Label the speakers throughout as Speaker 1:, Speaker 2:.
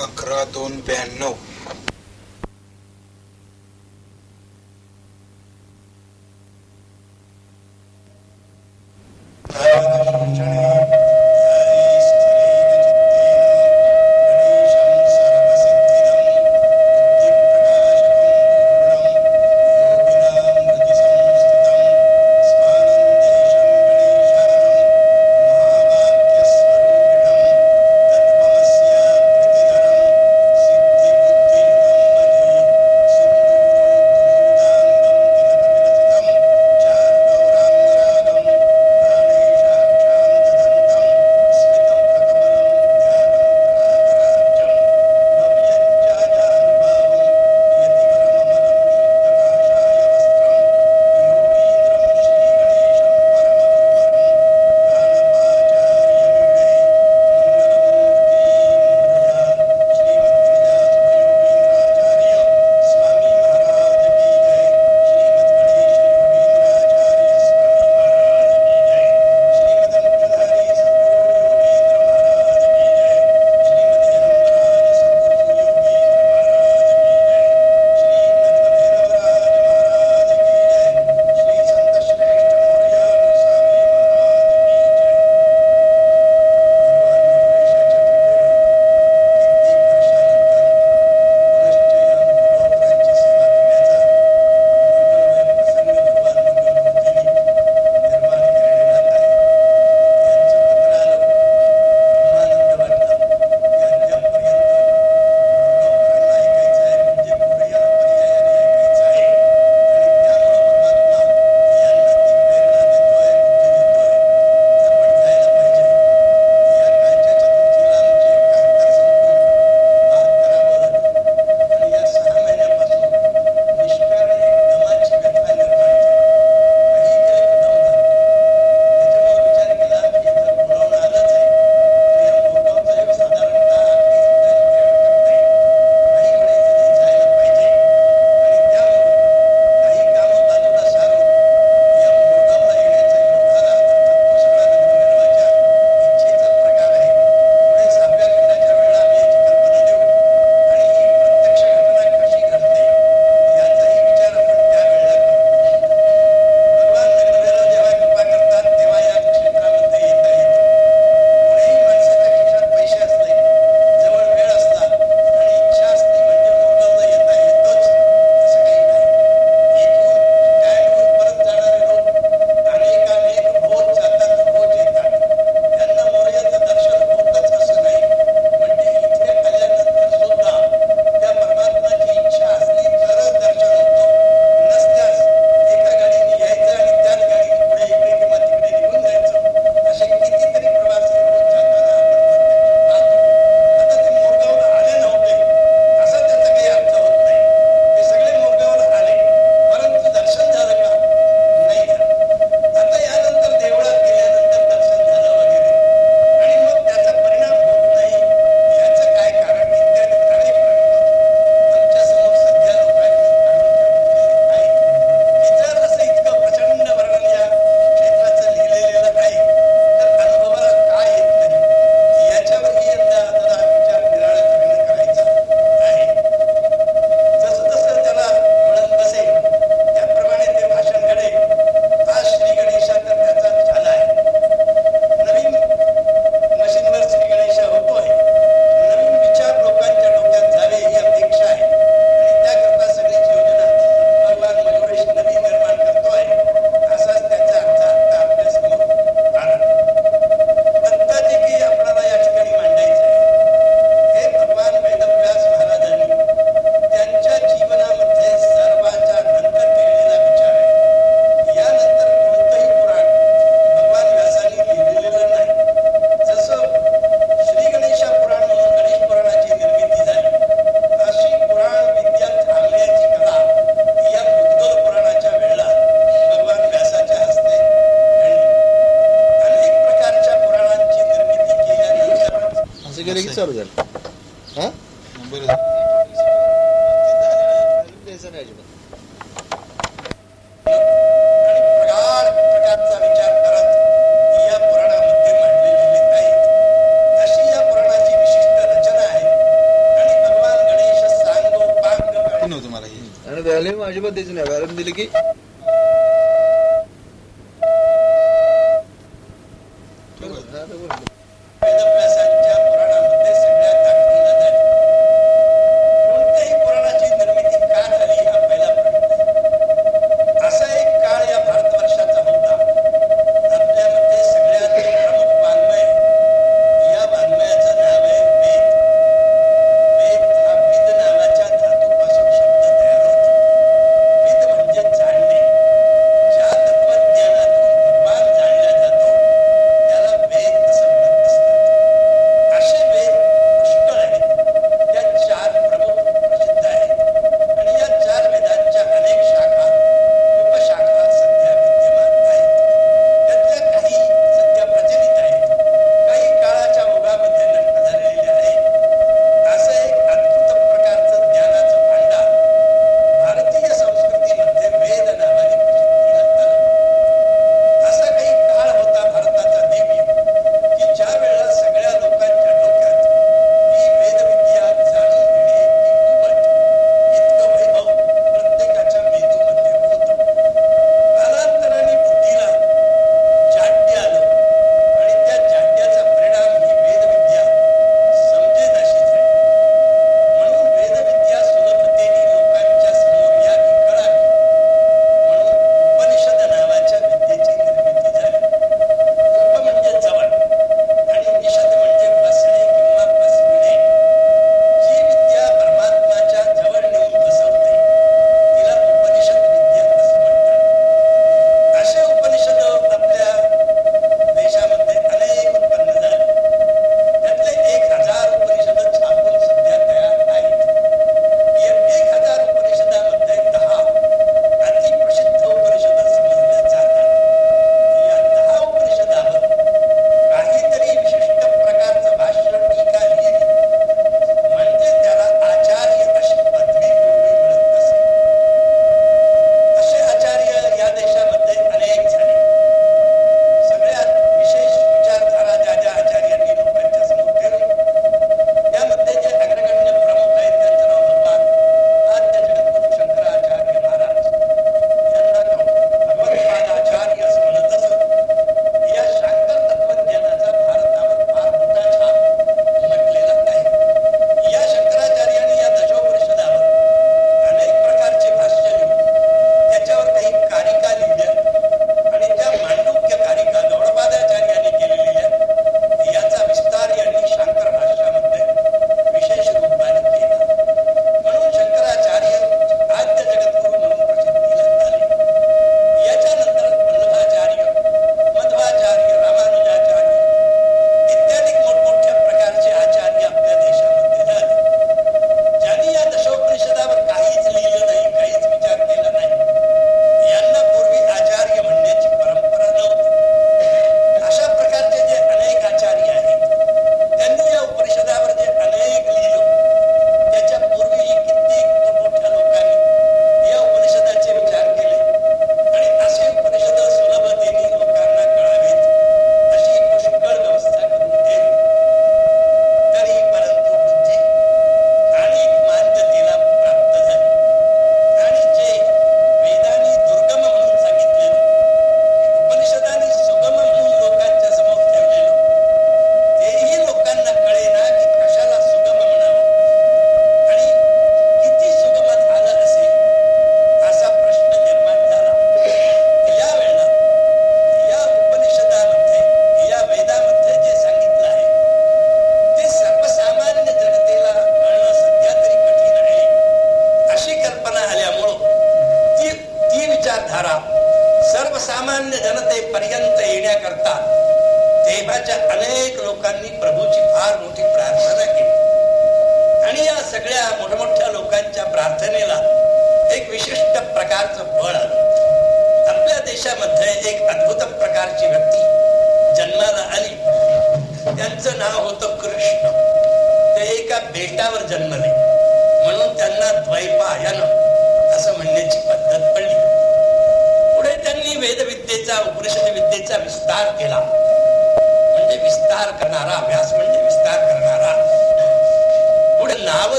Speaker 1: अकरा दोन ब्याण्णव.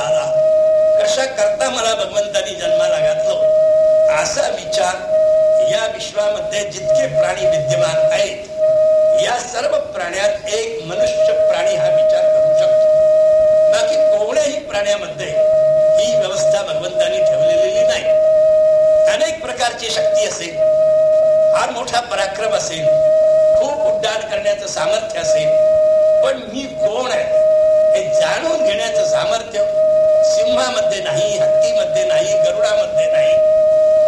Speaker 2: चाला
Speaker 3: कशा करता
Speaker 1: मला भगवंतानी जन्माला घातलं? असा विचार या विश्वामध्ये जितके प्राणी विद्यमान आहेत या सर्व प्राण्यात एक मनुष्य प्राणी हा विचार करू शकतो. बाकी कोणत्याही प्राण्यामध्ये ही व्यवस्था भगवंतानी ठेवलेली नाही. अनेक प्रकारची शक्ती असेल फार मोठा पराक्रम असेल खूप उड्डाण करण्याचं सामर्थ्य असेल पण मी कोण आहे हे जाणून घेण्याचं सामर्थ्य सिंहामध्ये नाही हत्तीमध्ये नाही गरुडामध्ये नाही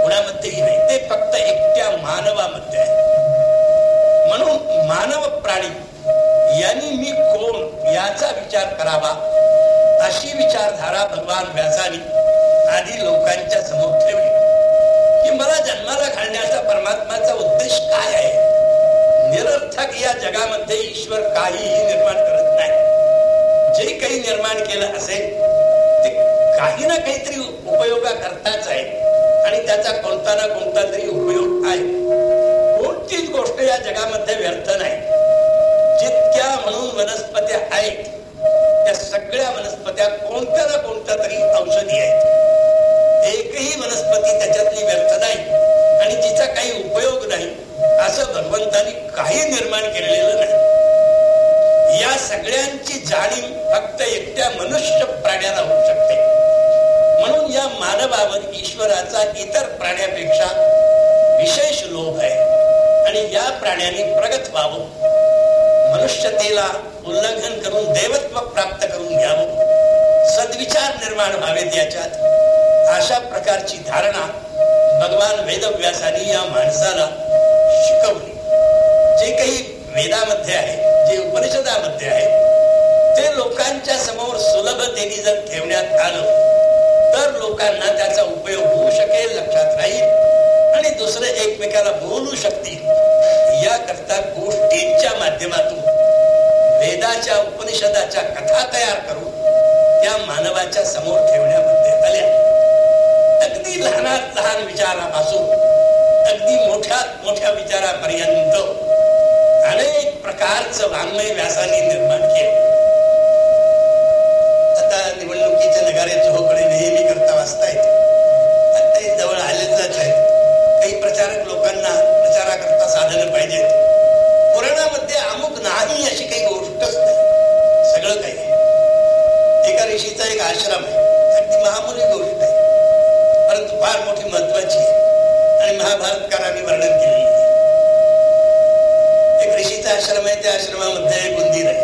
Speaker 1: कुणामध्येही नाही. ते फक्त एकट्या मानवामध्ये आहे. म्हणून मानव प्राणी यांनी मी कोण याचा विचार करावा अशी विचारधारा भगवान व्यासानी आधी लोकांच्या समोर ठेवली. की मला जन्माला घालण्याचा परमात्माचा उद्देश काय आहे? निरर्थक या जगामध्ये ईश्वर काहीही निर्माण करत नाही. जे काही निर्माण केलं असेल काही ना काहीतरी उपयोगा करताच आहे. आणि त्याचा कोणता ना कोणता तरी उपयोग आहे. कोणतीच गोष्ट या जगामध्ये व्यर्थ नाही. जितक्या म्हणून वनस्पत्या आहेत त्या सगळ्या वनस्पत्या कोणत्या ना कोणत्या तरी औषधी आहेत. एकही वनस्पती त्याच्यातली व्यर्थ नाही. आणि जिचा काही उपयोग नाही असं भगवंतानी काही निर्माण केलेलं नाही. या सगळ्यांची जाणीव फक्त एकट्या मनुष्य प्राण्याला होऊ शकते. मानवावर ईश्वराचा इतर प्राण्यापेक्षा विशेष लोभ आहे. आणि या प्राण्याने प्रगत व्हावं. मनुष्यतेला उल्लंघन करून देवत्व प्राप्त करून घ्यावं. सद्विचार निर्माण व्हावेत याच्यात. अशा प्रकारची धारणा भगवान वेदव्यासानी या माणसाला शिकवली. जे काही वेदामध्ये आहे जे उपनिषदामध्ये आहे ते लोकांच्या समोर सुलभतेने जर ठेवण्यात आलं तर लोकांना त्याचा उपयोग होऊ शकेल लक्षात राहील. आणि दुसरे एकमेकाला बोलू शकतील. याकरता गोष्टींच्या माध्यमातून वेदाच्या उपनिषदाच्या कथा तयार करून त्या मानवाच्या समोर ठेवण्यामध्ये आल्या. अगदी लहानात लहान विचारापासून अगदी मोठ्यात मोठ्या विचारापर्यंत अनेक प्रकारचं वाङ्मय व्यासाने निर्माण केलं. साधनं पाहिजेत पुराणामध्ये अमुक नाही अशी काही गोष्टच नाही सगळं काही आहे. एका ऋषीचा एक आश्रम आहे. अगदी महामुली गोष्ट आहे. परंतु फार मोठी महत्वाची आहे. आणि महाभारतकारांनी वर्णन केलेली आहे. एक ऋषीचा आश्रम आहे. त्या आश्रमामध्ये एक उंदीर आहे.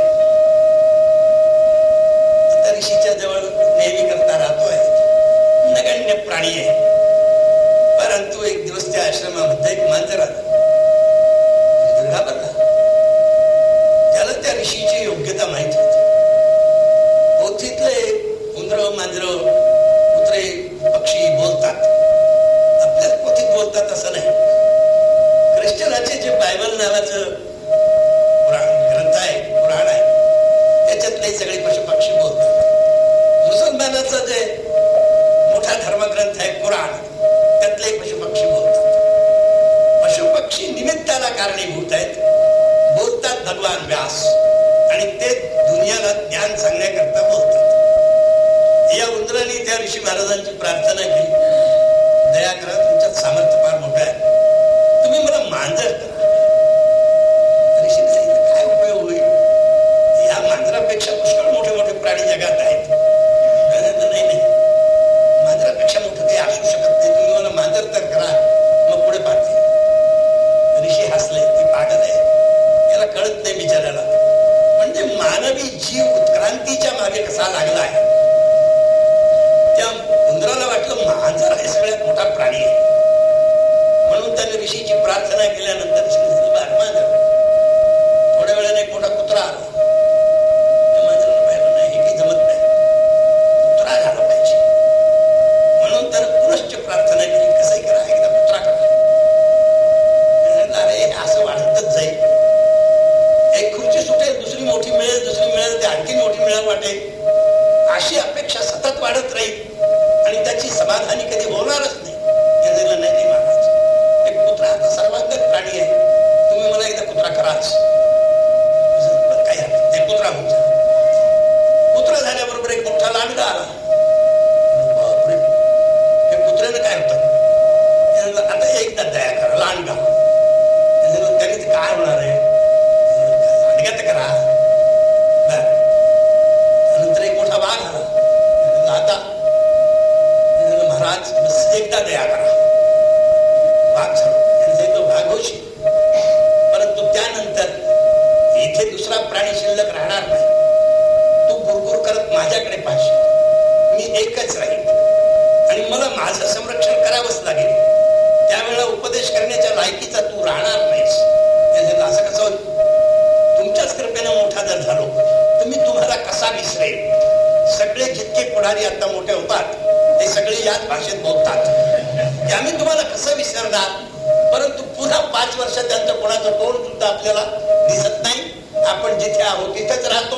Speaker 1: त्यांचं तोंड सुद्धा आपल्याला दिसत नाही. आपण जिथे आहोत तिथेच राहतो.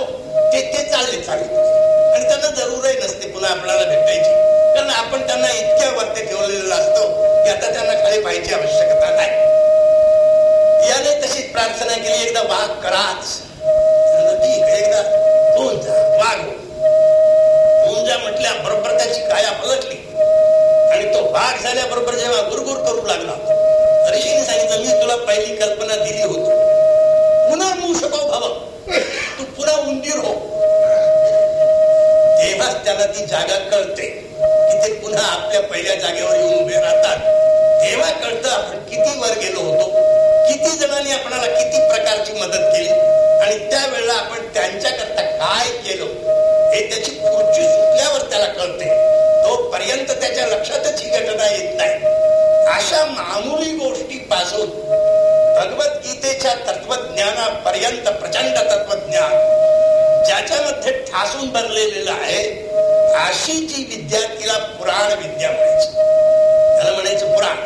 Speaker 1: ते ते चालले चालले. आणि त्यांना जरूरही नसते पुन्हा आपल्याला भेटायची. कारण आपण त्यांना इतक्या वरती ठेवलेलं असतो की आता त्यांना खाली पाहायची आवश्यकता नाही. याने तशीच प्रार्थना केली एकदा वाघ कराच. ठीक आहे एकदा होऊन जा वाघ. होऊन जा म्हटल्या बरोबर त्याची काया पलटली. आणि तो वाघ झाल्याबरोबर जेव्हा गुरगुर करू लागला ऋषीने सांगितलं मी तुला पहिली कल्पना दिली होती. पुन्हा मूषको भव. तू पुन्हा उंदीर हो. तेव्हाच त्याला ती जागा कळते की ते पुन्हा आपल्या पहिल्या जागेवर येऊन उभे राहतात. तेव्हा कळतं आपण किती वर गेलो होतो. किती जणांनी आपणाला किती प्रकारची मदत केली. आणि त्यावेळेला आपण त्यांच्याकरता काय केलं हे त्याची खुर्ची सुटल्यावर त्याला कळते. तोपर्यंत त्याच्या लक्षातच ही घटना येत नाही. अशा मामूली गोष्टीपासून भगवद्गीतेच्या तत्वज्ञानापर्यंत प्रचंड तत्वज्ञान ज्याच्यामध्ये ठासून भरलेलं आहे अशी जी विद्या तिला पुराण विद्या म्हणायची. त्याला म्हणायचं पुराण.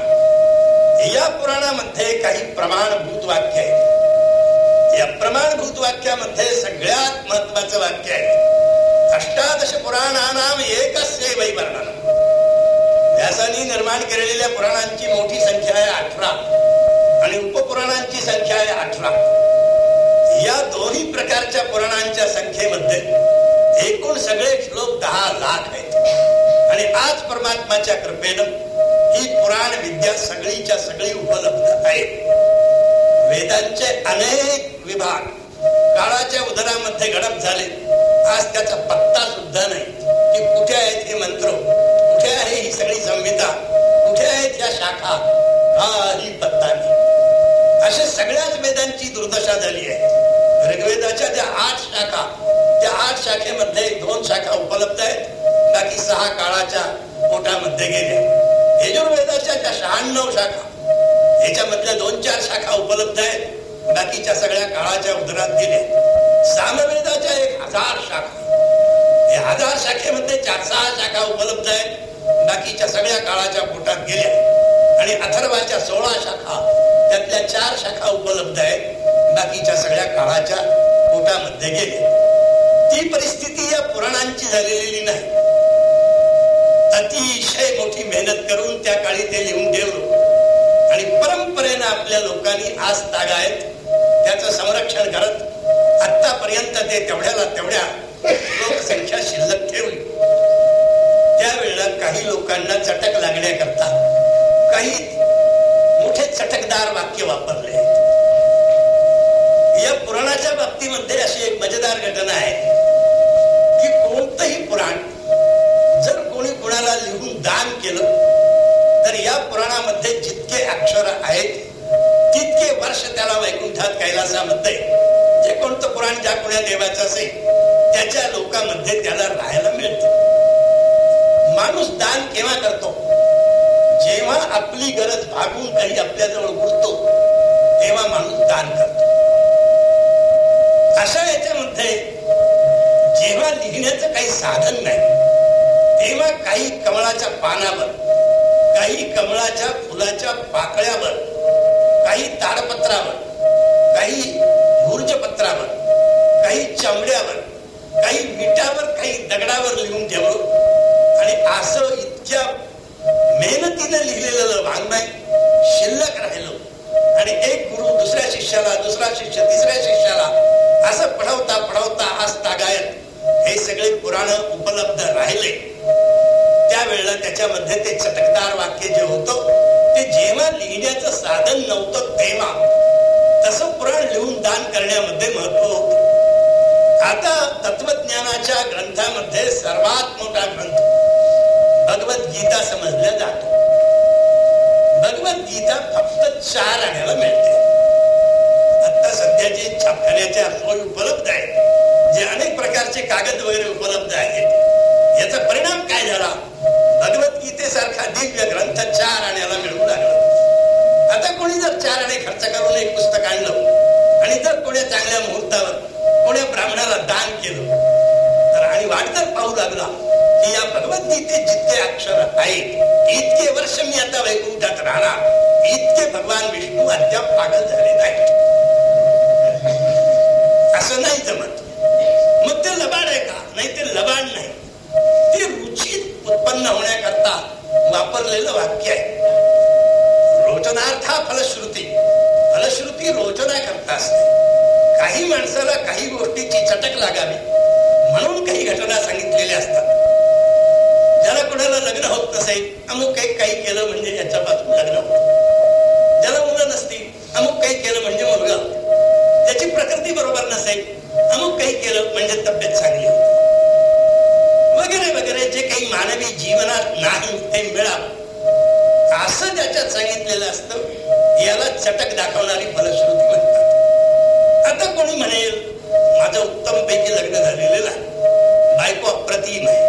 Speaker 1: या पुराणामध्ये काही प्रमाणभूत वाक्य आहेत. या प्रमाणभूत वाक्यामध्ये सगळ्यात महत्वाचं वाक्य आहे. अष्टादश पुराणानाम एकस्य वैवर्णन व्यासानी निर्माण केलेल्या पुराणांची मोठी संख्या आहे अठरा. आणि उपपुराणांची संख्या आहे अठरा. या दोन्ही प्रकारच्या पुराणांच्या संख्येमध्ये एकूण सगळे श्लोक दहा लाख आहेत. आणि आज परमात्माच्या कृपेनं ही पुराण विद्या सगळीच्या सगळी उपलब्ध आहे. वेदांचे अनेक विभाग काळाच्या उदरामध्ये गडप झाले. आज त्याचा पत्ता सुद्धा नाही. की कुठे आहेत हे मंत्र? कुठे आहे ही सगळी संहिता कुठे आहेत या शाखा? काही पत्ता नाही. अशा सगळ्याच वेदांची दुर्दशा झाली आहे. ऋग्वेदाच्या ज्या आठ शाखा त्या आठ शाखेमध्ये दोन शाखा उपलब्ध आहेत. बाकी सहा काळाच्या पोटामध्ये गेल्या यजुर्वेदाच्या ज्या शहाण्णव शाखा याच्यामधल्या दोन चार शाखा उपलब्ध आहेत. बाकीच्या सगळ्या काळाच्या उदरात गेल्या सामवेदाच्या एक हजार शाखा. या हजार शाखेमध्ये चार सहा शाखा उपलब्ध आहेत. बाकीच्या सगळ्या काळाच्या पोटात गेल्या आणि अथर्वाच्या सोळा शाखा त्यातल्या चार शाखा उपलब्ध आहेत बाकीच्या सगळ्या काळाच्या पोटामध्ये गेल्या ती परिस्थिती या पुराणांची झालेली नाही. अतिशय मोठी मेहनत करून त्या काळी ते लिहून ठेवलं. आणि परंपरेनं आपल्या लोकांनी आज तागायत त्याचं संरक्षण करत आतापर्यंत ते तेवढ्याला तेवढ्या लोकसंख्या शिल्लक ठेवली. त्यावेळेला काही लोकांना चटक लागण्याकरता काही मोठे चटकदार वाक्य वापरले या पुराणाच्या बाबतीमध्ये अशी एक मजेदार घटना आहे की कोणतंही पुराण जर कोणी कोणाला लिहून दान केलं तर या पुराणामध्ये जितके अक्षर आहेत तितके वर्ष त्याला वैकुंठात कैलासामध्ये जे कोणतं पुराण ज्या कोण्या देवाचं असेल त्याच्या लोकांमध्ये त्याला राहायला मिळतं. माणूस दान केव्हा करतो? जेव्हा आपली गरज भागून काही आपल्याजवळ उरतो तेव्हा माणूस दान करतो. अशा याच्यामध्ये जेव्हा लिहिण्याचं काही साधन नाही तेव्हा काही कमळाच्या पानावर काही कमळाच्या फुलाच्या पाकळ्यावर काही ताडपत्रावर काही भूर्जपत्रावर काही चमड्यावर काही विटावर काही दगडावर लिहून ठेवलं आणि असं इतक्या मेहनतीनं लिहिलेलं वाङ्मय शिल्लक राहिलं. आणि एक गुरु दुसऱ्या शिष्याला दुसरा शिष्य तिसऱ्या शिष्याला असं पढवता पढवता आज तागायत हे सगळे पुराण उपलब्ध राहिले. त्यावेळेला त्याच्यामध्ये ते चटकदार वाक्य जे होतं ते जेव्हा लिहिण्याचं साधन नव्हतं तेव्हा. तसं पुराण लिहून दान करण्यामध्ये महत्त्व होत. आता तत्वज्ञानाच्या ग्रंथामध्ये सर्वात मोठा ग्रंथ भगवत गीता समजल्या जातो. भगवत गीता फक्त चार आण्याला मिळते. आता सध्याचे छापखान्याच्या सोय उपलब्ध आहेत. जे अनेक प्रकारचे कागद वगैरे उपलब्ध आहेत. याचा परिणाम काय झाला? भगवत गीतेसारखा दिव्य ग्रंथ चार आण्याला मिळू लागला. आता कोणी जर चार आणि खर्च करून एक पुस्तक आणलं आणि जर कोणी चांगल्या मुहूर्तावर कोणी ब्राह्मणाला दान केलं तर आणि वाटतच पाहू लागला या भगवद्गीतेत जितके अक्षर आहेत इतके वर्ष मी आता वैकुंठात राहणार. इतके भगवान विष्णू अद्याप पागल झाले नाही असं नाही जमत. मग ते लबाड आहे का? नाही ते लबाड नाही. ते रुची उत्पन्न होण्याकरता वापरलेलं वाक्य आहे. रोचनार्था फलश्रुती. फलश्रुती रोचना करता असते. काही माणसाला काही गोष्टीची चटक लागावी. म्हणून काही घटना सांगितलेल्या असतात. अमुक काही काही केलं म्हणजे याच्यापासून लग्न ज्याला मुलं नसतील अमुक काही केलं म्हणजे मुलगा. त्याची प्रकृती बरोबर नसेल अमुक काही केलं म्हणजे तब्येत चांगली वगैरे वगैरे जे काही मानवी जीवनात नाही ते मिळा असं ज्याच्यात सांगितलेलं असतं याला चटक दाखवणारी फलश्रुती म्हणतात. आता कोणी म्हणेल माझं उत्तम पैकी लग्न झालेलं नाही. बायको अप्रतिम आहे.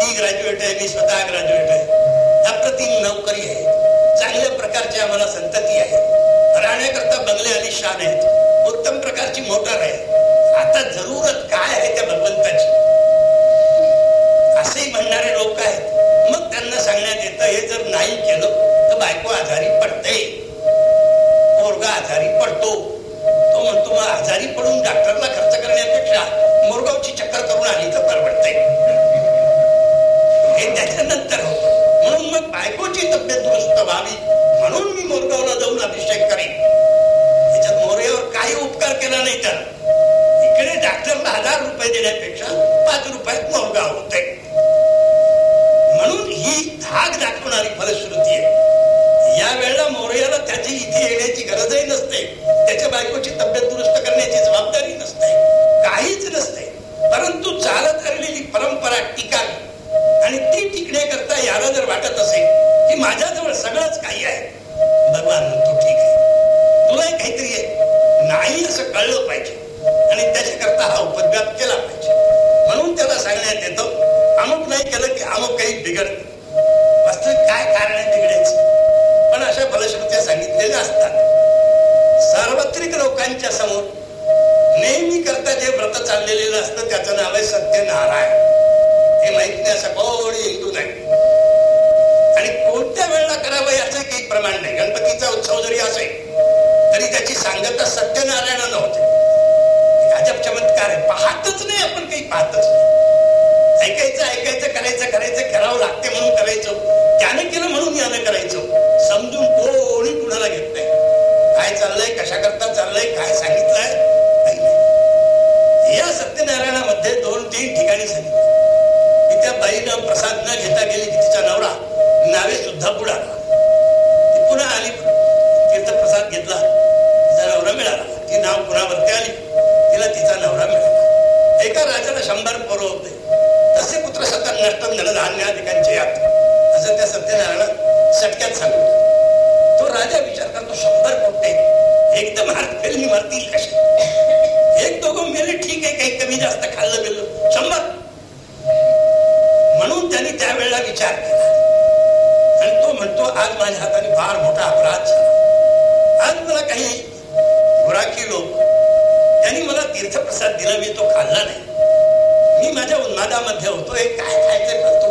Speaker 1: ती ग्रॅज्युएट आहे मी स्वतः ग्रॅज्युएट आहे. नोकरी आहे. चांगल्या प्रकारची आम्हाला संतती आहे. राहण्याकरता बंगले आणि शान आहेत. उत्तम प्रकारची मोटर आहे. आता जरूरत काय आहे त्या भगवंताची? असेही म्हणणारे लोक आहेत. मग त्यांना सांगण्यात येतं हे जर नाही केलं तर बायको आजारी पडते. पोरगा आजारी पडतो. तो म्हणतो मग आजारी पडून डॉक्टरला खर्च करण्यापेक्षा मोरगावची चक्कर करून आली तर परवडते. हे त्याच्यानंतर मग तब्येत दुरुस्त व्हावी म्हणून मी मोरगावला जाऊन अभिषेक करेन. त्याच्यात मोरेवर काही उपकार केला नाही तर. इकडे डॉक्टरला हजार रुपये देण्यापेक्षा पाच रुपयात मोरगाव होते. म्हणून ही धाग दाखवणारी फलश्रुती आहे. या वेळेला मोरयाला त्याची इथे येण्याची गरजही नसते. त्याच्या बायकोची तब्येत दुरुस्त करण्याची जबाबदारी नसते. काहीच नसते. परंतु चालत आलेली परंपरा टिकावी. आणि ती टिकण्याकरता याला जर वाटत असेल की माझ्याजवळ सगळंच काही आहे. भगवान म्हणतो ठीक आहे. तुलाही काहीतरी आहे. नाही असं कळलं पाहिजे. आणि त्याच्याकरता हा उपद्व्याप केला पाहिजे. म्हणून त्याला सांगण्यात येतं अमुक नाही केलं की अमुक काही बिघडत. वास्तविक काय कारण आहे बिघडायचं? पण अशा फलश्रुत्या सांगितलेल्या असतात. सार्वत्रिक लोकांच्या समोर नेहमी करता जे व्रत चाललेलं असतं त्याचं नाव आहे सत्यनारायण. उत्सव जरी असेल तरी त्याची सांगता सत्यनारायणानं नव्हते. अजब चमत्कार आहे. पाहतच नाही आपण काही पाहतच नाही. ऐकायचं ऐकायचं करायचं करायचं करावं लागते म्हणून करायचं. त्यानं केलं म्हणून यानं करायचं. समजून कोणी कुणाला घेत नाही. काय चाललंय कशा करता चाललंय काय सांगितलंय? काही नाही. या सत्यनारायणामध्ये दोन तीन ठिकाणी सांगितलं. की त्या बाईनं प्रसाद न घेता गेली की तिचा नवरा. नावे सुद्धा बुडाला. नाव आली तिला तिचा नवरा मिळाला. एका राजाला शंभर पोरं होते. तसे पुत्र सतत नष्ट झालं धान्याधिकांचे यात. असं त्या सत्यनारायण सटक्यात सांगितलं. तो राजा विचार करतो शंभर पोट्टे एकदम हात मी मरतील कसे? एक दोघं मेले ठीक आहे काही कमी जास्त खाल्लं गेलं शंभर. म्हणून त्यांनी त्यावेळेला विचार केला. आणि तो म्हणतो आज माझ्या हाताने फार मोठा अपराध झाला. आज मला काही गुराखी लोक त्यांनी मला तीर्थप्रसाद दिला मी तो खाल्ला नाही. मी माझ्या उन्मादामध्ये होतो हे काय खायचं करतो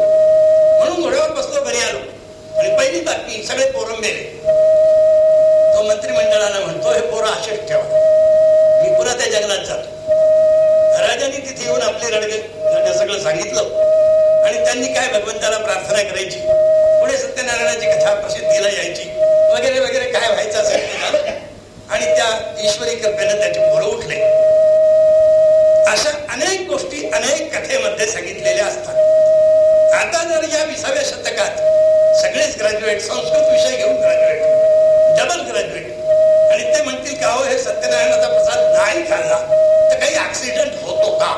Speaker 1: म्हणून घोड्यावर बसलो घरी आलो. आणि पहिली बातमी सगळे पोरं मेले तो मंत्रिमंडळाला म्हणतो हे पोरं असेच ठेवा. मी पुन्हा त्या जंगलात जातो. राजांनी तिथे येऊन आपले रडगे रडगे सगळं सांगितलं. आणि त्यांनी काय भगवंताला प्रार्थना करायची? पुढे सत्यनारायणाची कथा प्रसिद्धीला यायची वगैरे वगैरे काय व्हायचं असेल ते झालं आणि त्या ईश्वरी कृपेने त्याचे पोरं उठले. अशा अनेक गोष्टी अनेक कथेमध्ये सांगितलेल्या असतात. आता जर या विसाव्या शतकात सगळेच ग्रॅज्युएट संस्कृत विषय घेऊन ग्रॅज्युएट डबल ग्रॅज्युएट आणि ते म्हणतील का हो हे सत्यनारायणाचा प्रसाद नाही खाल्ला तर काही ऍक्सिडेंट होतो का?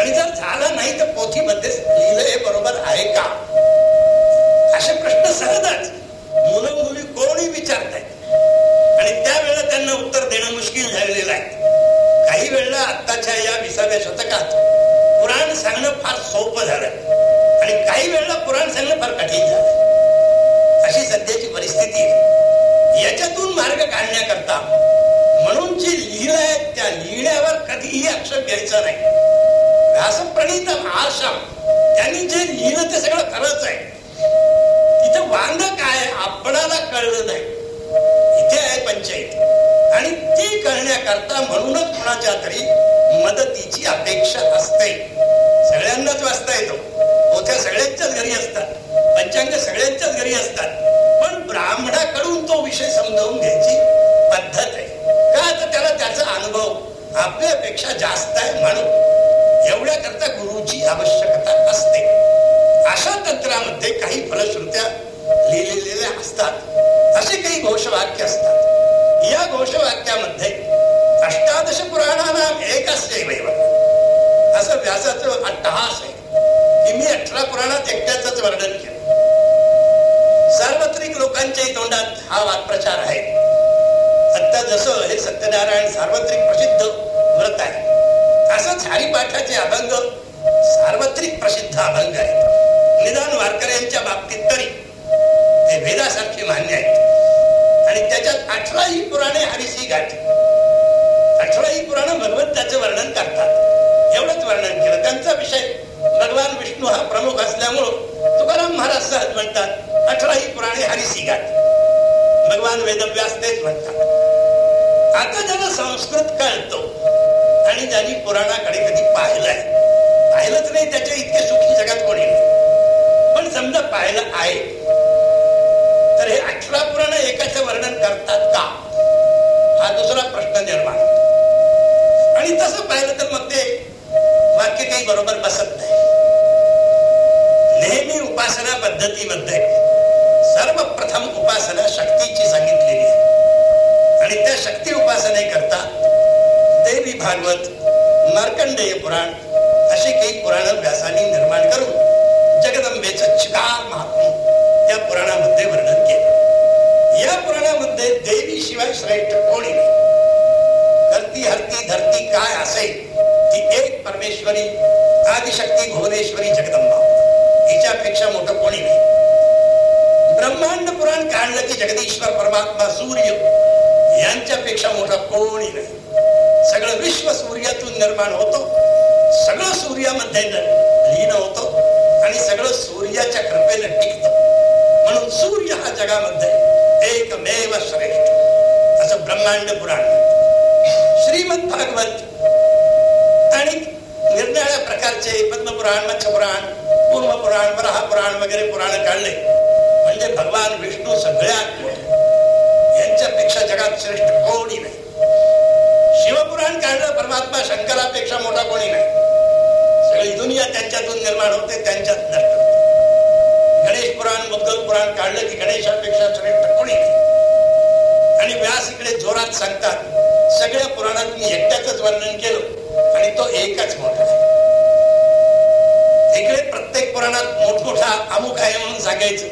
Speaker 1: आणि जर झाला नाही तर पोथीमध्ये लिहिलं हे बरोबर आहे का? असे प्रश्न सहजच मुलं मुली कोणी विचारतायत आणि त्यावेळेला त्यांना उत्तर देणं मुश्किल झालेलं आहे काही वेळेला आत्ताच्या या विसाव्या शतकात पुराण सांगणं फार सोपं झालं आणि काही वेळेला पुराण सांगणं फार कठीण झालं. अशी सध्याची परिस्थिती याच्यातून मार्ग काढण्याकरता म्हणून जी लिहिलं आहे त्या लिहिण्यावर कधीही अक्षर घ्यायचा नाही. व्यासप्रणीत महाशम त्यांनी जे लिहिलं ते सगळं खरंच आहे. तिथं वांग काय आपणाला कळलं नाही. पंचायत. आणि ती करण्याकरता म्हणूनच कुणाच्या तरी मदतीची अपेक्षा असते. सगळ्यांनाच वाचता येतो. मोठ्या सगळ्यांच्याच घरी असतात. पंचांग सगळ्यांच्याच घरी असतात. पण ब्राह्मणाकडून तो विषय समजावून घ्यायची पद्धत आहे. का तर त्याला त्याचा अनुभव आपल्यापेक्षा जास्त आहे म्हणून? एवढ्या करता गुरुची आवश्यकता असते. अशा तंत्रामध्ये काही फलश्रुत्या लिहिलेल्या असतात. असे काही घोषवाक्य असतात. या घोषवाक्यामध्ये अष्टादश पुराणानाम एकस्य वैव असं व्यासाचं अट्टहास आहे. की मी अठरा पुराणात एकट्याच वर्णन केलं. सार्वत्रिक लोकांच्याही तोंडात हा वाक्प्रचार आहे. आता जसं हे सत्यनारायण सार्वत्रिक प्रसिद्ध व्रत आहे असंच हरिपाठाचे अभंग सार्वत्रिक प्रसिद्ध अभंग आहेत. निदान वारकऱ्यांच्या बाबतीत तरी वेदासारखे मान्य आहेत. आणि त्याच्यात अठराही पुराणे हरिसी गाठी. अठराही पुराण भगवंताचं वर्णन करतात. एवढंच वर्णन केलं. त्यांचा विषय भगवान विष्णू हा प्रमुख असल्यामुळं तुकाराम महाराज सहज म्हणतात अठराही पुराणे हरिसी गाठी. भगवान वेदव्यास तेच म्हणतात. आता ज्याला संस्कृत कळतो आणि ज्यांनी पुराणाकडे कधी पाहिलंय पाहिलंच नाही त्याच्या इतके सुखी जगात कोणी नाही. पण समजा पाहिलं आहे दुसरा पुराण एकाच वर्णन करतात का? हा दुसरा प्रश्न निर्माण. आणि तसं पाहिलं तर मग ते वाक्य काही बरोबर बसत नाही. नेहमी उपासना पद्धतीमध्ये सर्वप्रथम उपासना शक्तीची सांगितलेली आहे. आणि त्या शक्ती उपासने करता देवी भागवत मार्कंडेय पुराण अशी काही पुराण व्यासाने निर्माण करून जगदंबेचं चिकार महात्मा शिवाय श्रेष्ठ कोणी नाही. धरती हरती धरती काय असेल ती एक परमेश्वरी आदिशक्ती भुवनेश्वरी जगदंबा. हिच्यापेक्षा मोठं कोणी नाही. ब्रह्मांड पुराण काढलं की जगदीश्वर परमात्मा सूर्य यांच्यापेक्षा मोठा कोणी नाही. सगळं विश्व सूर्यातून निर्माण होतो. सगळं सूर्यामध्ये लीन होतो आणि सगळं सूर्याच्या कृपेनं टिकत. म्हणून सूर्य हा जगामध्ये एकमेव श्रेष्ठ. ब्रह्मांड पुराण. श्रीमद भागवत. आणि निरनिळ्या प्रकारचे पद्मपुराण मच्छपुराण पूर्वपुराण वराहपुराण वगैरे पुराण काढले. म्हणजे भगवान विष्णू सगळ्यात मोठे यांच्यापेक्षा जगात श्रेष्ठ कोणी नाही. शिवपुराण काढलं परमात्मा शंकरापेक्षा मोठा कोणी नाही. सगळी दुनिया त्यांच्यातून निर्माण होते त्यांच्यात नष्ट होते. गणेश पुराण मुद्गल पुराण काढलं की गणेशापेक्षा श्रेष्ठ. व्यास जोरात सांगतात. सगळ्या पुराणात मी एकट्याच वर्णन केलं आणि तो एकच मोठा आहे. इकडे प्रत्येक पुराणात मोठमोठा अमुक आहे म्हणून सांगायचं.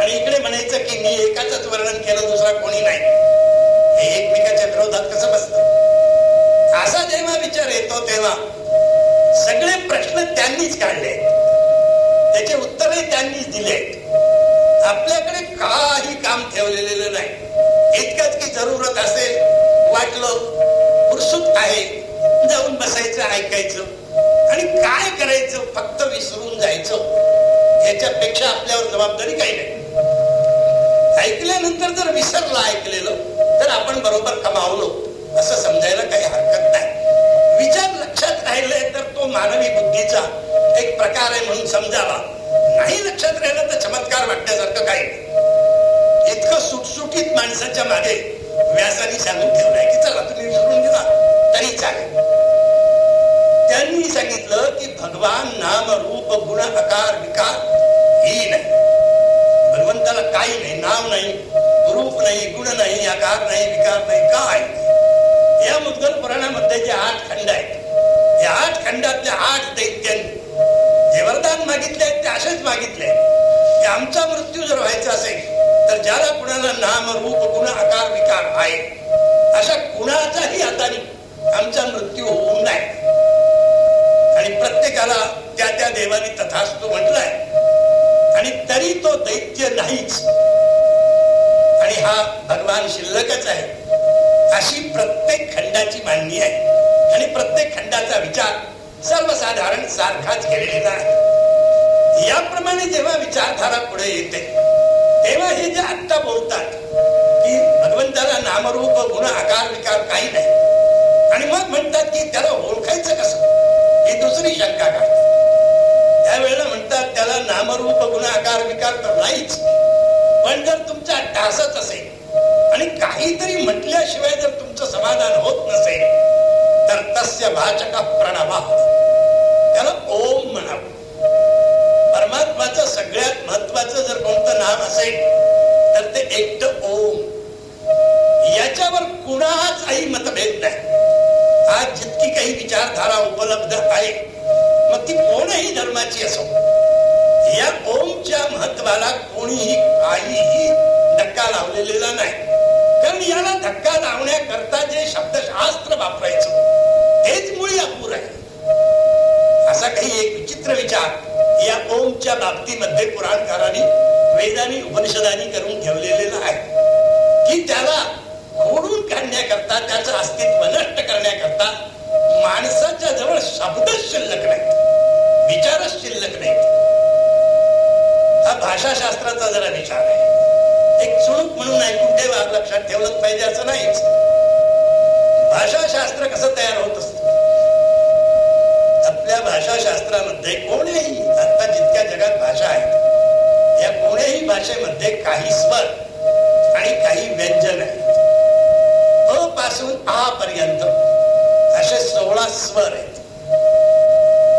Speaker 1: आणि इकडे म्हणायचं की मी एकाच वर्णन केलं दुसरा कोणी नाही. हे एकमेकाच्या विरोधात कसं बसत? असा जेव्हा विचार येतो तेव्हा सगळे प्रश्न त्यांनीच काढले. त्याचे उत्तरही त्यांनीच दिले. आपल्याकडे काही काम ठेवलेलं नाही. इतकंच की जरूरत असेल वाटलं उत्सुक आहे जाऊन बसायचं ऐकायचं. आणि काय करायचं? फक्त विसरून जायचं. याच्यापेक्षा आपल्यावर जबाबदारी काही नाही. ऐकल्यानंतर जर विसरलं ऐकलेलं तर आपण बरोबर कमावलो. असं समजायला काही हरकत नाही. विचार लक्षात राहिले तर तो मानवी बुद्धीचा एक प्रकार आहे म्हणून समजावा. नाही लक्षात राहिलं तर चमत्कार वाटण्यासारखं काही नाही. इतकं सुटसुटीत माणसाच्या मागे व्यासाने सांगून ठेवलाय की चला तुम्ही विसरून गेला तरी चालेल. त्यांनी सांगितलं की भगवान नाम रूप गुण आकार विकार ही नाही. भगवंताला काही नाही नाम नाही रूप नाही गुण नाही आकार नाही विकार नाही काय या मुद्गल पुराणामध्ये जे आठ खंड आहेत या आठ खंडातल्या आठ दैत्यांनी जे वरदान मागितले आहेत ते असेच मागितले की आमचा मृत्यू जर व्हायचा असेल तर ज्याला कुणाला नाम रूप गुण आकार विकार आहे अशा कुणाचाही हाताने आमचा मृत्यू होऊ नये आणि प्रत्येकाला त्या त्या देवाने तथास्तू म्हटलाय. आणि तरी तो दैत्य नाहीच. आणि हा भगवान शिल्लकच आहे. अशी प्रत्येक खंडाची मांडणी आहे. आणि प्रत्येक खंडाचा विचार सर्वसाधारण सारखाच केलेला आहे. याप्रमाणे जेव्हा विचारधारा पुढे येते तेव्हा हे जे आत्ता बोलतात की भगवंताला नामरूप गुण आकार विकार काही नाही. आणि मग म्हणतात की त्याला ओळखायचं कसं? ही दुसरी शंका काढतात. त्यावेळेला म्हणतात त्याला नामरूप गुण आकार विकार तर नाहीच. पण जर तुमचा टासच असेल आणि काहीतरी म्हटल्याशिवाय जर तुमचं समाधान होत नसेल तर तस्य भाचक प्रणवा. त्याला ओम म्हणावं. परमात्माचं सगळ्यात महत्वाचं जर कोणतं नाम असेल तर ते एकट ओम. याच्यावर कुणाचाही मतभेद नाही. आज जितकी काही विचारधारा उपलब्ध आहे मग ती कोणही धर्माची असो या ओमच्या महत्वाला कोणीही काहीही धक्का लावलेला नाही. कारण याला धक्का लावण्याकरता जे शब्दशास्त्र वापरायचं तेच मुळी अपूर आहे. असा काही एक विचित्र विचार या ओमच्या बाबतीमध्ये पुराणकारांनी वेदानी उपनिषदानी करून ठेवलेलं आहे. की त्याला खोडून काढण्याकरता त्याचं अस्तित्व नष्ट करण्याकरता माणसाच्या जवळ शब्दच शिल्लक नाहीत. विचारच शिल्लक नाहीत. हा भाषाशास्त्राचा जरा विचार आहे. एक चुणूक म्हणून ऐकून ठेवा लक्षात ठेवलं पाहिजे असं नाहीच. भाषाशास्त्र कसं तयार होत असत? आपल्या भाषाशास्त्रामध्ये कोणीही आता जितक्या जगात भाषा आहेत या कोणीही भाषेमध्ये काही स्वर आणि काही व्यंजन आहेत अ पासून आ पर्यंत असे सोळा स्वर आहेत.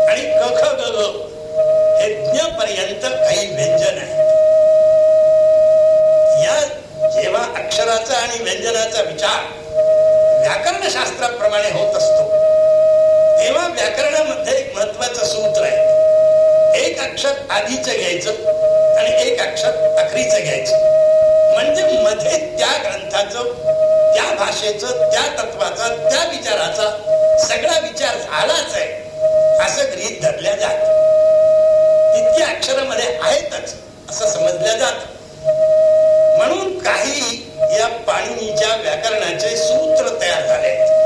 Speaker 1: आणि क ख ग हे ज्ञ पर्यंत काही व्यंजन आहेत या जेव्हा अक्षराचा आणि व्यंजनाचा विचार व्याकरण शास्त्राप्रमाणे होत असतो तेव्हा व्याकरणामध्ये एक महत्वाचं सूत्र आहे. एक अक्षर आधीच घ्यायचं आणि एक अक्षर अखरीचं घ्यायचं. म्हणजे मध्ये त्या ग्रंथाचं त्या भाषेचं त्या तत्वाचा त्या विचाराचा सगळा विचार झालाच आहे असं गृहित धरल्या जात. तितक्या अक्षरामध्ये आहेतच असं समजल्या जात. म्हणून काही या पाणिनीच्या व्याकरणाचे सूत्र तयार झाले आहेत.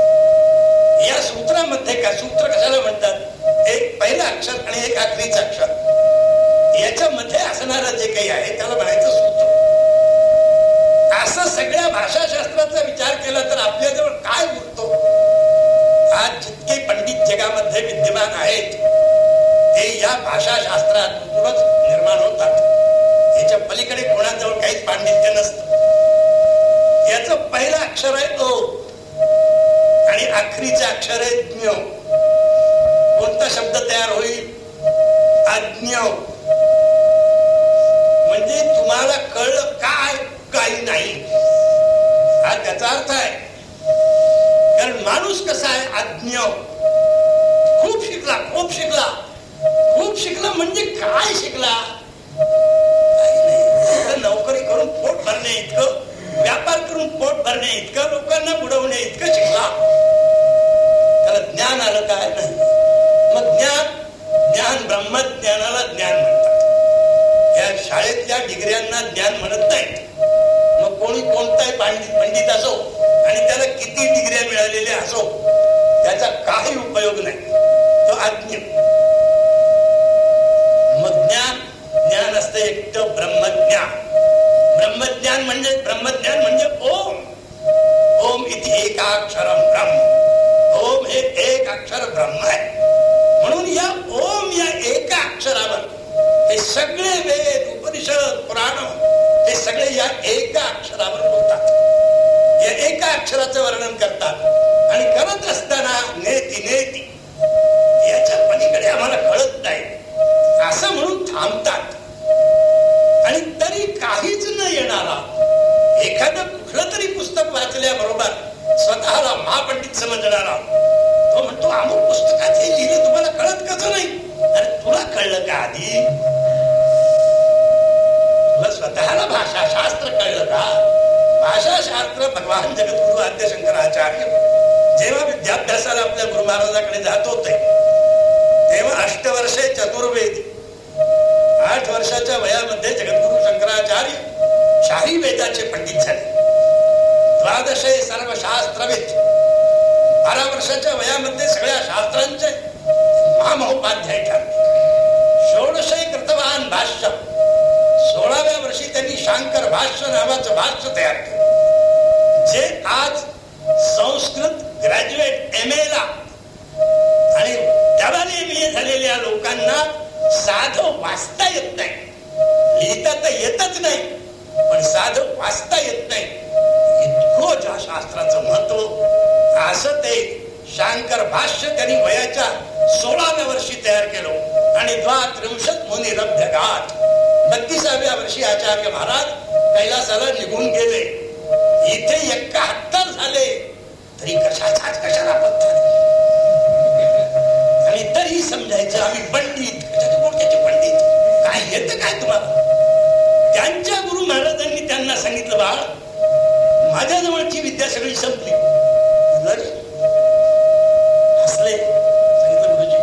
Speaker 1: या सूत्रामध्ये का सूत्र कशाला म्हणतात? एक पहिला अक्षर आणि एक आखरीचं अक्षर. याच्यामध्ये असणारं जे काही आहे त्याला म्हणायचं सूत्र. असं सगळ्या भाषाशास्त्राचा विचार केला तर आपल्याजवळ काय उरतो? आज जितके पंडित जगामध्ये विद्यमान आहेत ते या भाषाशास्त्रातूनच निर्माण होतात. याच्या पलीकडे कोणाजवळ काहीच पांडित्य नसतं. याच पहिलं अक्षर आहे ओ आखरीचे अक्षर आहे ज्ञ कोणता शब्द तयार होईल? आज्ञ म्हणजे तुम्हाला कळलं काय? काही नाही. हा त्याचा अर्थ आहे. कारण माणूस कसा आहे? आज्ञ खूप शिकला खूप शिकला. खूप शिकला म्हणजे काय शिकला? नाही. नोकरी करून पोट भरणे इतकं व्यापार करून पोट भरणे इतकं लोकांना बुडवणे इतकं शिकला. त्याला ज्ञान आलं काय नाही. मग ज्ञान ज्ञान ब्रह्मज्ञानाला ज्ञान म्हणतात. या शाळेतल्या डिग्र्यांना ज्ञान म्हणत नाहीत मग कोणी कोणताही पंडित पंडित असो आणि त्याला किती डिग्र्या मिळालेल्या असो त्याचा काही उपयोग नाही. तो आज्ञ. मग ज्ञान ज्ञान असतं एकटं ब्रह्मज्ञान. ब्रह्मज्ञान म्हणजे ब्रह्मज्ञान म्हणजे ओम. ओम इथे एकाक्षरम ब्रह्म. हे एक अक्षर ब्रह्म आहे. म्हणून या ओम या एका अक्षरावर हे सगळे वेद उपनिषद पुराण हे सगळे या एका अक्षरावर बोलतात. या एका अक्षराचं वर्णन करतात. आणि करत असताना नेती नेती याच्या पलीकडे आम्हाला आम्ही पंडित त्याचे पंडित. काय येतं काय तुम्हाला? त्यांच्या गुरु महाराजांनी त्यांना सांगितलं बाळ माझ्या जवळची विद्या सगळी संपली. हसले सांगितलं गुरुजी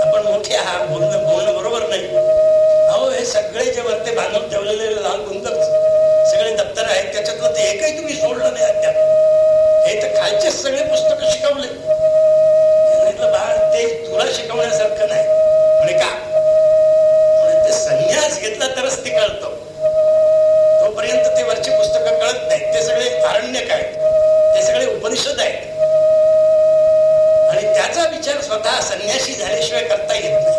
Speaker 1: आपण मोठे आहात बोलणं बोलणं बरोबर नाही. अहो हे सगळे जे वरते बांधून ठेवलेले लाल गुंदर सगळे दप्तर आहेत त्याच्यातलं ते एकही तुम्ही सोडलं नाही अद्याप. हे तर खालचे सगळे पुस्तकं शिकवले. ते तुला शिकवण्यासारखं नाही. म्हणे का? म्हणे ते संन्यास घेतला तरच ते कळतो. तोपर्यंत ते वरची पुस्तकं कळत नाहीत. ते सगळे आरण्यक आहेत. ते सगळे उपनिषद आहेत. आणि त्याचा विचार स्वतः संन्यासी झाल्याशिवाय करता येत नाही.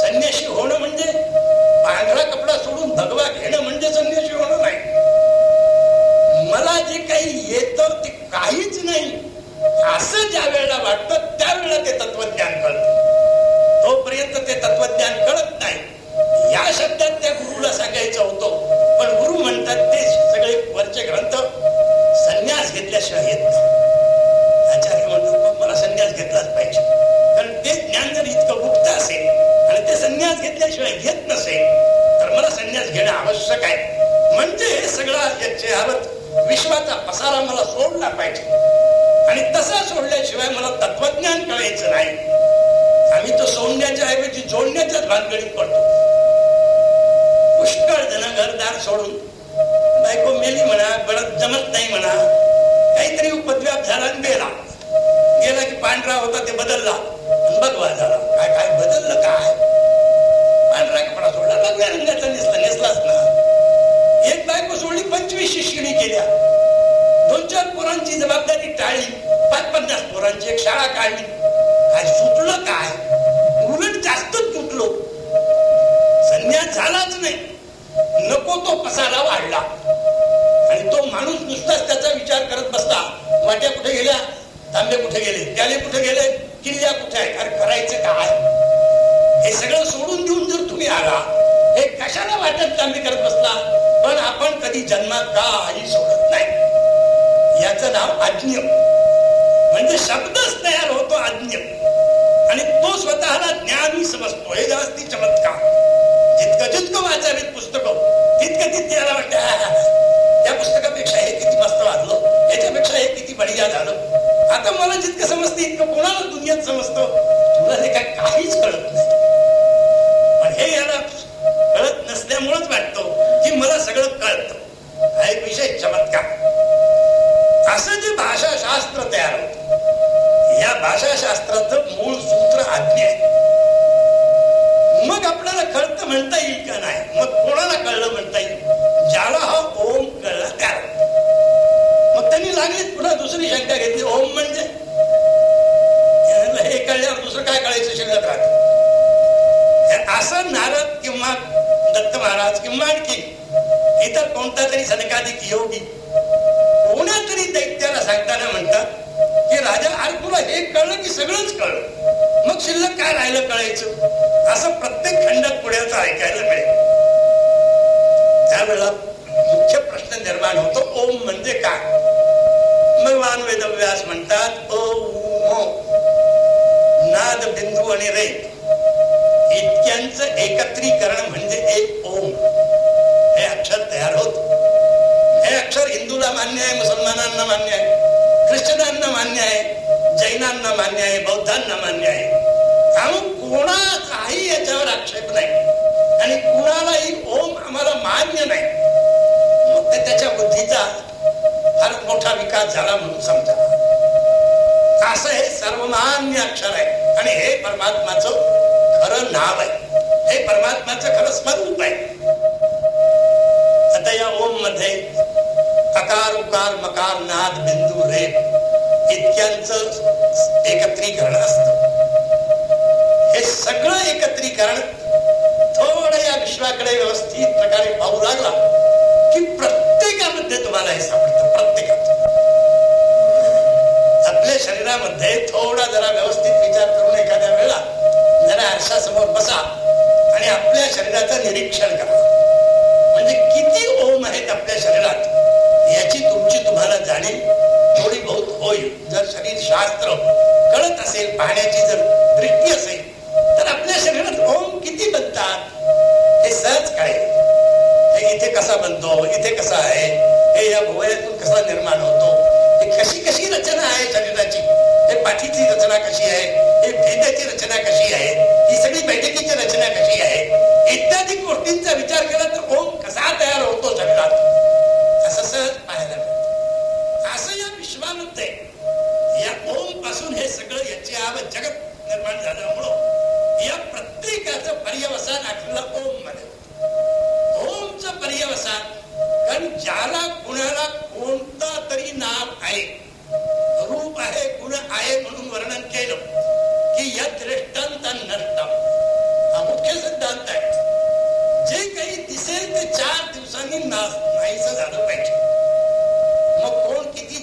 Speaker 1: संन्याशी होणं म्हणजे पांढरा कपडा सोडून भगवा घेणं म्हणजे संन्यासी होणं नाही. मला जे काही येतं ते काहीच नाही. असं ज्या वेळेला वाटतं त्यावेळेला ते तत्वज्ञान कळत. तोपर्यंत ते तत्वज्ञान कळत नाही. या शब्दात त्या गुरुला सांगायचं होतं. पण गुरु म्हणतात ते सगळे वरचे ग्रंथ संन्यास घेतल्याशिवाय येत आचार्य म्हणतात मला संन्यास घेतलाच पाहिजे. कारण ते ज्ञान जर इतकं गुप्त असेल आणि ते संन्यास घेतल्याशिवाय घेत नसेल तर मला संन्यास घेणं आवश्यक आहे. म्हणजे हे सगळा याचे आवत विश्वाचा पसारा मला सोडला पाहिजे. सोडल्याशिवाय मला तत्वज्ञान कळायचं नाही. आम्ही तो सोडण्याच्या ऐवजी जोडण्याच्याच भानगडीत पडतो. पुष्कळ जण घरदार सोडून बायको मेली म्हणा गळत जमत नाही म्हणा काहीतरी उपद्व्याप झाला आणि गेला. गेला की पांढरा होता ते बदलला. बघवा झाला काय काय बदललं काय? पांढरा कपडा सोडला भगव्या रंगाचा नेसला नेसलाच ना. एक बायको सोडली पंचवीस शिष्यणी केल्या. दोन चार पोरांची जबाबदारी टाळी पाच पन्नास पोरांची एक शाळा काढली. काय सुटलं काय? उलट जास्तच सुटलो. संन्यास झालाच नाही. नको तो पसारा वाढला. आणि तो माणूस नुसताच त्याचा विचार करत बसला. वाट्या कुठे गेल्या? तांबे कुठे गेले? त्याले कुठे गेले? किल्ल्या कुठे आहे अरे करायचं काय? हे सगळं सोडून देऊन जर तुम्ही आला हे कशाला वाटत तांबे करत बसला? पण आपण कधी जन्मात काही सोडत नाही. याचं नाव आज्ञ म्हणजे शब्दच तयार होतो आज्ञ. आणि तो स्वतःला ज्ञानी समजतो. हे जास्ती चमत्कार. जितकं जितकं वाचावीत पुस्तकं तितकं तितकं याला वाटतं त्या पुस्तकापेक्षा हे किती मस्त वाचलं. याच्यापेक्षा हे किती बढिया झालं. आता मला जितकं समजते इतकं कोणाला दुनियेत समजतं? तुला हे काय काहीच कळत नाही. पण हे याला कळत नसल्यामुळेच वाटतो की मला सगळं कळतं. हा एक विषय चमत्कार. असं जे भाषाशास्त्र तयार होत भाषाशास्त्राचं मूळ सूत्र आज्ञा आहे. मग आपल्याला कळतं म्हणता येईल का नाही? मग कोणाला कळलं म्हणता येईल? ज्याला हा ओम कळला त्याला. मग त्यांनी लागलीच पुन्हा दुसरी शंका घेतली. ओम म्हणजे? हे कळल्यावर दुसरं काय कळायचं शिल्लक राहत? असं नारद किंवा दत्त महाराज किंवा आणखी इतर कोणता तरी सनकाधिक योगी कोणातरी तरी दैत्याला सांगताना म्हणतात राजा अरे तुला हे कळलं की सगळंच कळलं. मग शिल्लक काय राहिलं कळायचं? असं प्रत्येक खंडात पुण्याचं ऐकायला मिळेल. त्यावेळेला मुख्य प्रश्न निर्माण होतो ओम म्हणजे काय? भगवान वेदव्यास म्हणतात ओ नाद बिंदू आणि रे. इतक्यांचं एकत्रीकरण म्हणजे एक ओम. हे अक्षर तयार होत. हे अक्षर हिंदूला मान्य आहे मुसलमानांना मान्य आहे. ख्रिश्चनांना मान्य आहे जैनांना मान्य आहे बौद्धांना मान्य आहे. त्यामुळे कोणा काही याच्यावर आक्षेप नाही. आणि कुणालाही ओम आम्हाला मान्य नाही. मग ते त्याच्या बुद्धीचा फार मोठा विकास झाला म्हणून समजा. असं हे सर्वमान्य अक्षर आहे. आणि हे परमात्माच खरं नाव आहे. हे परमात्माचं खरं स्वरूप आहे. आता या ओममध्ये अकार उकार मकार नाद बिंदू रेप इतक्यांचं एकत्रीकरण असत. हे सगळं एकत्रीकरण थोडं या विश्वाकडे व्यवस्थित प्रकारे पाहू लागला की प्रत्येकामध्ये तुम्हाला हे सापडतं प्रत्येकात. आपल्या शरीरामध्ये थोडा जरा व्यवस्थित विचार करून एखाद्या वेळेला जरा आरशासमोर बसा आणि आपल्या शरीराचं निरीक्षण करा. म्हणजे किती ओम आहेत आपल्या शरीरात याची तुमची तुम्हाला जाणीव जर शरीर शास्त्र कळत असेल पाहण्याची जर दृष्टी असेल तर आपल्या शरीरात ओम किती बनतात? हे सहज काय हे इथे कसा बनतो? इथे कसा आहे? हे या भुवयातून कसा निर्माण होतो? हे कशी कशी रचना आहे शरीराची? हे पाठीची रचना कशी आहे? हे भेद्याची रचना कशी आहे? ही सगळी बैठकीची रचना कशी आहे? इत्यादी गोष्टींचा विचार केला तर ओम कसा तयार होतो शरीरात? असं सहज पाहायला मिळतं. असं या विश्वामध्ये सगळं जगत निर्माण झाल्यामुळं या प्रत्येकाचं पर्यवसान आठवलं ओममध्ये ओमचं पर्यवसान कारण ज्याला कुणाला कोणता तरी नाम आहे रूप आहे गुण आहे म्हणून वर्णन केलं की या दृष्टांत नष्टम हा मुख्य सिद्धांत आहे. जे काही दिसेल ते चार दिवसांनी नाश नाहीच झालं पाहिजे.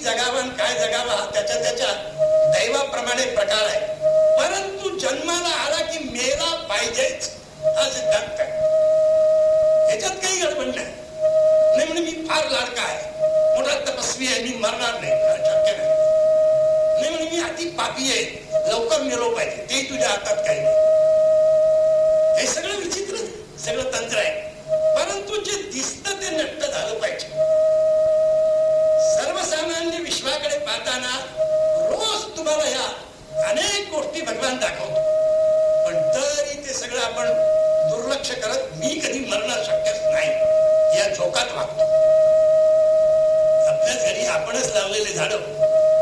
Speaker 1: किती जगावा काय जगावा हा त्याच्या त्याच्या दैवाप्रमाणे प्रकार आहे. परंतु जन्माला आला की मेला पाहिजेच हा सिद्धांत आहे. काही गडबड नाही. नाही म्हणजे मी फार लाडका आहे. मोठा तपस्वी आहे मी मरणार नाही. शक्य नाही. नाही म्हणजे मी अति पापी आहे. लवकर मेलो पाहिजे. ते तुझ्या हातात काही नाही. हे सगळं विचित्र सगळं तंत्र आहे. परंतु जे दिसतं ते नट्ट झालं पाहिजे. विश्वाकडे रोज तुम्हाला या अनेक गोष्टी भगवान दाखवतो. पण तरी ते सगळं आपण दुर्लक्ष करत मी कधी मरणं शक्यच नाही या झोकात वागतो. आपल्या घरी आपणच लावलेले झाड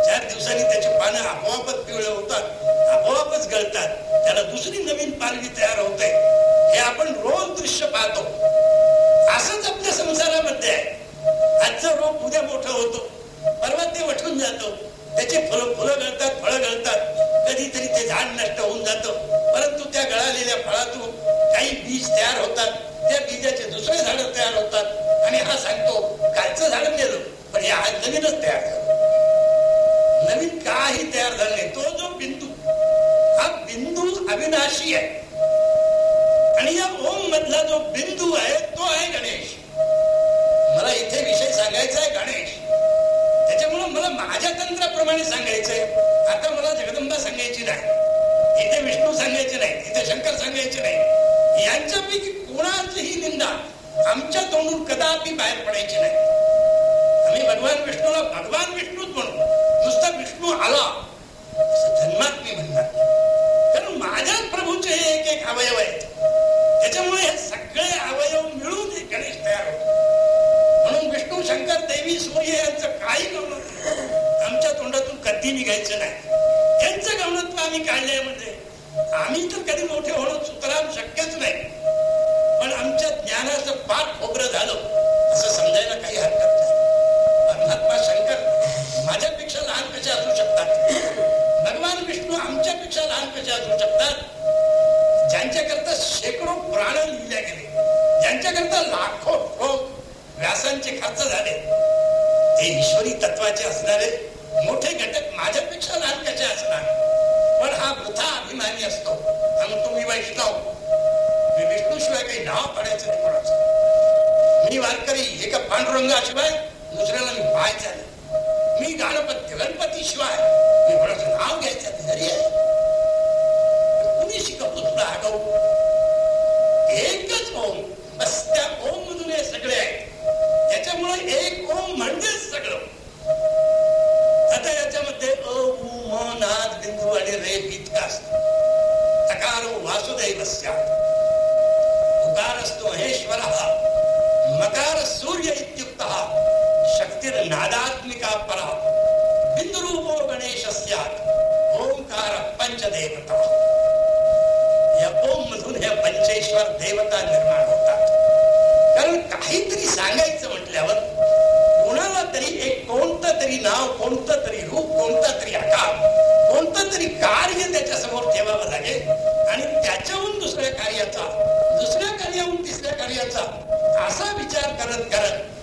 Speaker 1: चार दिवसांनी त्याची पानं आपोआपच पिवळे होतात आपोआपच गळतात त्याला दुसरी नवीन पालवी तयार होते. हे आपण रोज दृश्य पाहतो. असंच आपल्या संसारामध्ये आहे. आजचा रोग उद्या मोठा होतो. परवा ते वठून जातो. त्याचे फुलं फुलं गळतात फळं गळतात. कधीतरी ते झाड नष्ट होऊन जातं. परंतु त्या गळालेल्या फळातून काही बीज तयार होतात. त्या बीजाचे दुसरे झाड तयार होतात. आणि हा सांगतो कालचं झाड गेलं पण या आज नवीनच तयार झालं. नवीन काही तयार झालं नाही. तो जो बिंदू हा बिंदू अविनाशी आहे. आणि या ओम मधला जो बिंदू आहे शंकर नाही. यांच्यापैकी कोणाचीही निंदा आमच्या तोंडून कदापि बाहेर पडायची नाही. आम्ही भगवान विष्णूला भगवान विष्णूच म्हणू. नुसता विष्णू आला असं जन्मात मी म्हणणार कारण माझ्याच प्रभूचे हे एक एक अवयव आहेत. त्याच्यामुळे हे सगळे अवयव मिळून हे गणेश तयार होतो म्हणून विष्णू शंकर देवी सूर्य यांचं काही गौरव आमच्या तोंडातून कधी निघायचं नाही. यांचं गौरवत्व आम्ही काढलंय म्हणजे आम्ही तर कधी मोठे होणं सुतराम शक्यच नाही. पण आमच्या ज्ञानाचं पाठ खोबरं झालं असं समजायला काही हरकत नाही. परमात्मा शंकर माझ्यापेक्षा लहान कसे असू शकतात? भगवान विष्णू आमच्यापेक्षा लहान कसे असू शकतात? ज्यांच्याकरता शेकडो प्राण लिहिले गेले ज्यांच्याकरता लाखो ठोक व्यासांचे खर्च झाले ते ईश्वरी तत्वाचे असणारे मोठे घटक माझ्यापेक्षा लहान कसे असणार? पण हा वृथा अभिमानी असतो आणि तुम्ही वैष्णव मी विष्णूशिवाय काही नाव पडायचं नाही कोणाचं मी वारकरी एका पांडुरंगाशिवाय दुसऱ्याला मी पाहायचा नाही मी गणपती गणपती शिवाय मी कोणाचं नाव घ्यायचं तरी आहे तकारो वासुदैव उकार असतो महेश्वर। मकार सूर्य इत्युक्त शक्तीर नादात्मिका परा बिंदुरूपो ओंकार पंचदेवता। या ओम मधून हे पंचेश्वर देवता निर्माण होतात। कारण काहीतरी सांगायचं म्हटल्यावर कोणाला तरी एक कोणतं तरी नाव कोणतं तरी रूप कोणतं तरी आकार कोणतं तरी कार्य त्याच्यासमोर ठेवावं लागेल. कार्याचा दुसऱ्या कार्याहून तिसऱ्या कार्याचा असा विचार करत करत